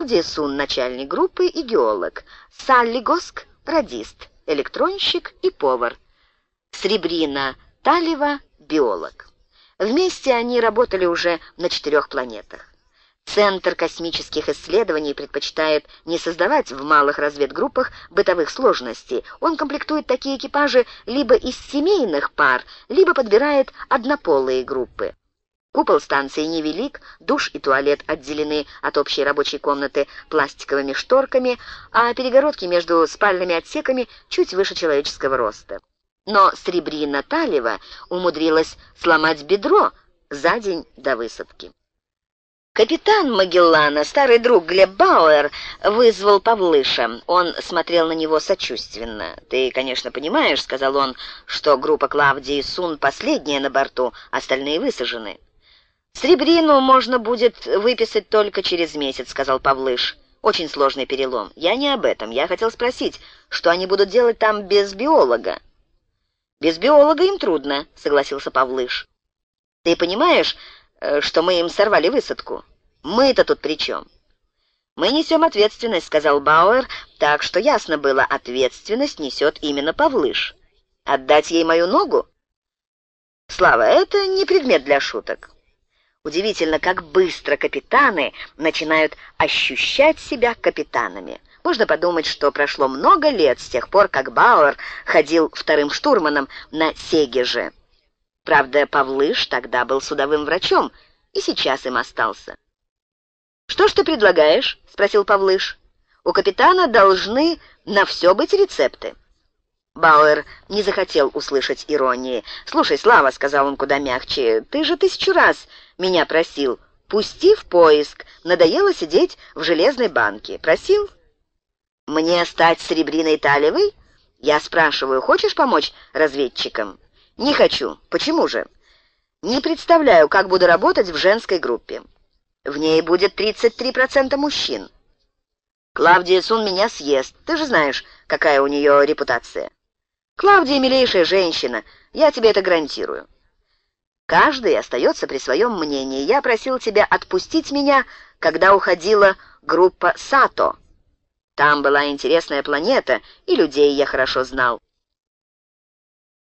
Клавдия Сун, начальник группы и геолог, Салли Госк, радист, электронщик и повар, Сребрина Талева, биолог. Вместе они работали уже на четырех планетах. Центр космических исследований предпочитает не создавать в малых разведгруппах бытовых сложностей. Он комплектует такие экипажи либо из семейных пар, либо подбирает однополые группы. Купол станции невелик, душ и туалет отделены от общей рабочей комнаты пластиковыми шторками, а перегородки между спальными отсеками чуть выше человеческого роста. Но Сребрина Талева умудрилась сломать бедро за день до высадки. Капитан Магеллана, старый друг Глеб Бауэр, вызвал Павлыша. Он смотрел на него сочувственно. «Ты, конечно, понимаешь, — сказал он, — что группа Клавдии Сун последняя на борту, остальные высажены». «Сребрину можно будет выписать только через месяц», — сказал Павлыш. «Очень сложный перелом. Я не об этом. Я хотел спросить, что они будут делать там без биолога?» «Без биолога им трудно», — согласился Павлыш. «Ты понимаешь, Э, что мы им сорвали высадку. Мы-то тут при чем?» «Мы несем ответственность», — сказал Бауэр, так что ясно было, ответственность несет именно Павлыш. «Отдать ей мою ногу?» «Слава, это не предмет для шуток». Удивительно, как быстро капитаны начинают ощущать себя капитанами. Можно подумать, что прошло много лет с тех пор, как Бауэр ходил вторым штурманом на Сегеже. Правда, Павлыш тогда был судовым врачом и сейчас им остался. «Что ж ты предлагаешь?» — спросил Павлыш. «У капитана должны на все быть рецепты». Бауэр не захотел услышать иронии. «Слушай, Слава», — сказал он куда мягче, — «ты же тысячу раз меня просил. Пусти в поиск. Надоело сидеть в железной банке. Просил?» «Мне стать серебриной талевой?» «Я спрашиваю, хочешь помочь разведчикам?» «Не хочу. Почему же?» «Не представляю, как буду работать в женской группе. В ней будет 33% мужчин. Клавдия Сун меня съест. Ты же знаешь, какая у нее репутация. Клавдия милейшая женщина, я тебе это гарантирую. Каждый остается при своем мнении. Я просил тебя отпустить меня, когда уходила группа Сато. Там была интересная планета, и людей я хорошо знал.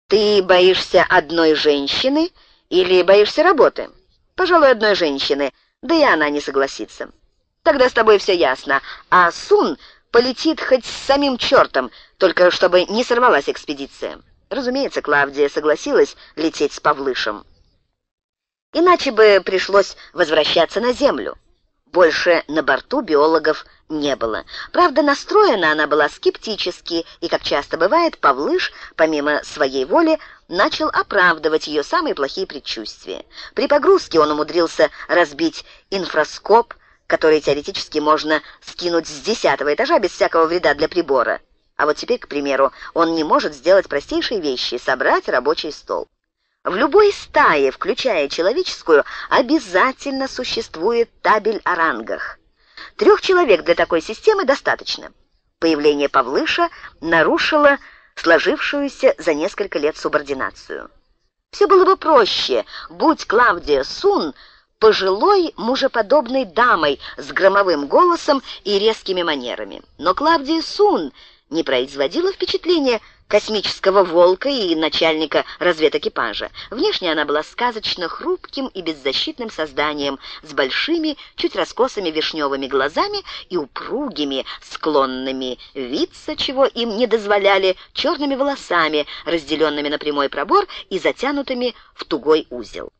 Ты боишься одной женщины или боишься работы? Пожалуй, одной женщины, да и она не согласится. Тогда с тобой все ясно, а Сун полетит хоть с самим чертом, только чтобы не сорвалась экспедиция. Разумеется, Клавдия согласилась лететь с Павлышем. Иначе бы пришлось возвращаться на Землю. Больше на борту биологов не было. Правда, настроена она была скептически, и, как часто бывает, Павлыш, помимо своей воли, начал оправдывать ее самые плохие предчувствия. При погрузке он умудрился разбить инфраскоп, который теоретически можно скинуть с десятого этажа без всякого вреда для прибора. А вот теперь, к примеру, он не может сделать простейшие вещи — собрать рабочий стол. В любой стае, включая человеческую, обязательно существует табель о рангах. Трех человек для такой системы достаточно. Появление Павлыша нарушило сложившуюся за несколько лет субординацию. Все было бы проще, будь Клавдия Сун пожилой мужеподобной дамой с громовым голосом и резкими манерами. Но Клавдия Сун не производила впечатления космического волка и начальника разведэкипажа. Внешне она была сказочно хрупким и беззащитным созданием с большими, чуть раскосыми вишневыми глазами и упругими, склонными виться, чего им не дозволяли, черными волосами, разделенными на прямой пробор и затянутыми в тугой узел.